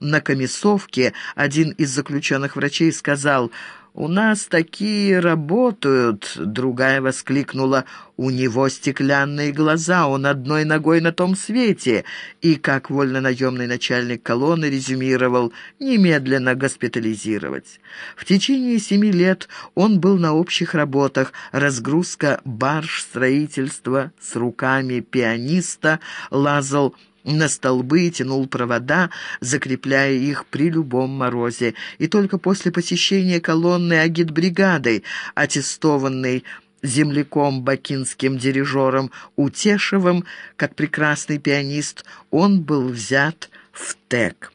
на комиссовке один из заключенных врачей сказал «У нас такие работают!» Другая воскликнула «У него стеклянные глаза, он одной ногой на том свете!» И, как вольнонаемный начальник колонны резюмировал «Немедленно госпитализировать». В течение семи лет он был на общих работах разгрузка барж, строительство с руками пианиста, лазал на столбы тянул провода, закрепляя их при любом морозе. И только после посещения колонны агитбригадой, аттестованной земляком бакинским дирижером Утешевым, как прекрасный пианист, он был взят в ТЭК.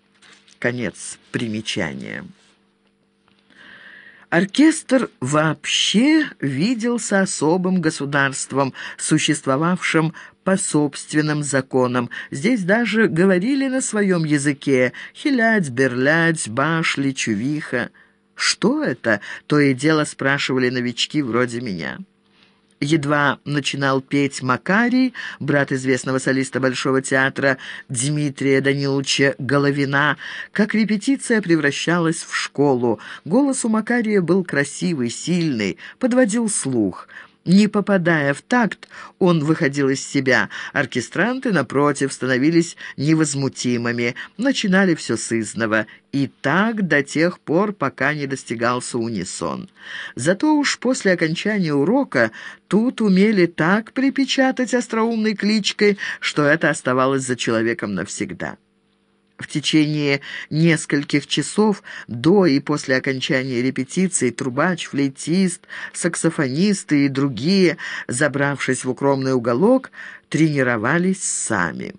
Конец примечания. Оркестр вообще виделся особым государством, существовавшим по собственным законам. Здесь даже говорили на своем языке «хилять», «берлять», «башли», «чувиха». «Что это?» — то и дело спрашивали новички вроде меня. Едва начинал петь Макарий, брат известного солиста Большого театра Дмитрия Даниловича Головина, как репетиция превращалась в школу. Голос у Макария был красивый, сильный, подводил слух — не попадая в такт, он выходил из себя. Оркестранты, напротив, становились невозмутимыми, начинали все с изного. И так до тех пор, пока не достигался унисон. Зато уж после окончания урока тут умели так припечатать остроумной кличкой, что это оставалось за человеком навсегда. В течение нескольких часов до и после окончания репетиций трубач, флейтист, саксофонисты и другие, забравшись в укромный уголок, тренировались сами.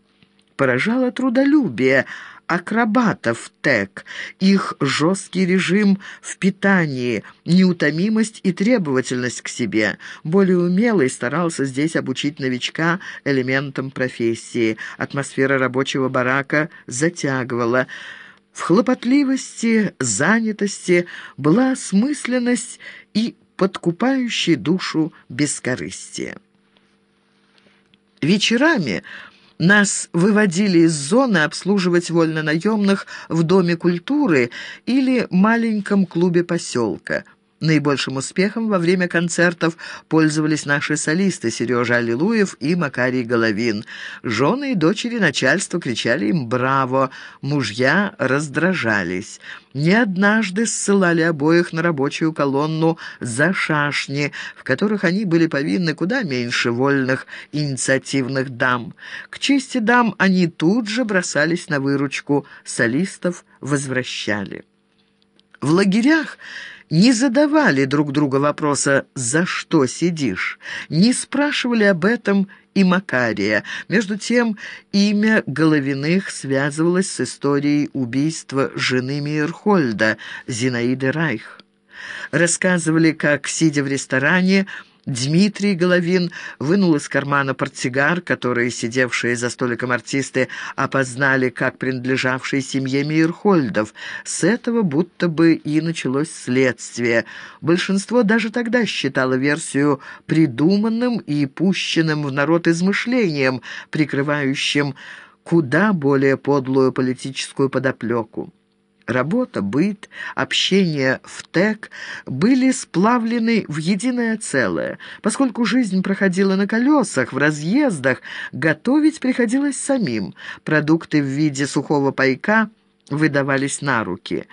Поражало трудолюбие, акробатов ТЭК, их жесткий режим в питании, неутомимость и требовательность к себе. Более умелый старался здесь обучить новичка элементам профессии. Атмосфера рабочего барака затягивала. В хлопотливости, занятости была осмысленность и подкупающий душу бескорыстие. Вечерами нас выводили из зоны обслуживать вольнонаемных в Доме культуры или маленьком клубе поселка. Наибольшим успехом во время концертов пользовались наши солисты Сережа Аллилуев и Макарий Головин. Жены и дочери начальства кричали им «Браво!», мужья раздражались. Не однажды ссылали обоих на рабочую колонну за шашни, в которых они были повинны куда меньше вольных инициативных дам. К чести дам они тут же бросались на выручку, солистов возвращали. В лагерях не задавали друг друга вопроса «за что сидишь?», не спрашивали об этом и Макария. Между тем, имя Головиных связывалось с историей убийства жены Мейерхольда, Зинаиды Райх. Рассказывали, как, сидя в ресторане, Дмитрий Головин вынул из кармана портсигар, который сидевшие за столиком артисты опознали как принадлежавший семье Мейерхольдов. С этого будто бы и началось следствие. Большинство даже тогда считало версию придуманным и пущенным в народ измышлением, прикрывающим куда более подлую политическую подоплеку. Работа, быт, общение в ТЭК были сплавлены в единое целое. Поскольку жизнь проходила на колесах, в разъездах, готовить приходилось самим. Продукты в виде сухого пайка – выдавались на руки.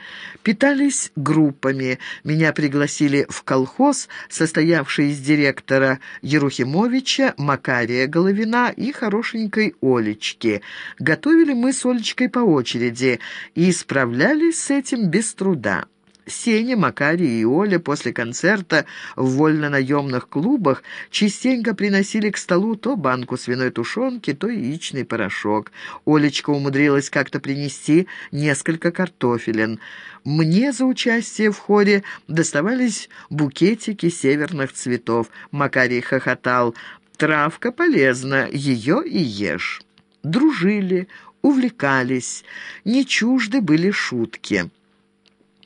Питались группами. Меня пригласили в колхоз, состоявший из директора Ерухимовича, Макария Головина и хорошенькой Олечки. Готовили мы с Олечкой по очереди и справлялись с этим без труда. Сеня, Макарий и Оля после концерта в вольно-наемных клубах частенько приносили к столу то банку свиной тушенки, то яичный порошок. Олечка умудрилась как-то принести несколько картофелин. Мне за участие в хоре доставались букетики северных цветов. Макарий хохотал. «Травка полезна, ее и ешь». Дружили, увлекались, не чужды были шутки.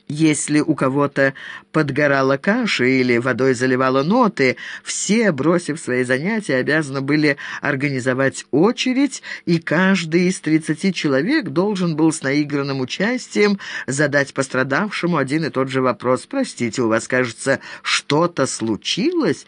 Если у кого-то подгорала каша или водой заливала ноты, все, бросив свои занятия, обязаны были организовать очередь, и каждый из тридцати человек должен был с наигранным участием задать пострадавшему один и тот же вопрос. «Простите, у вас, кажется, что-то случилось?»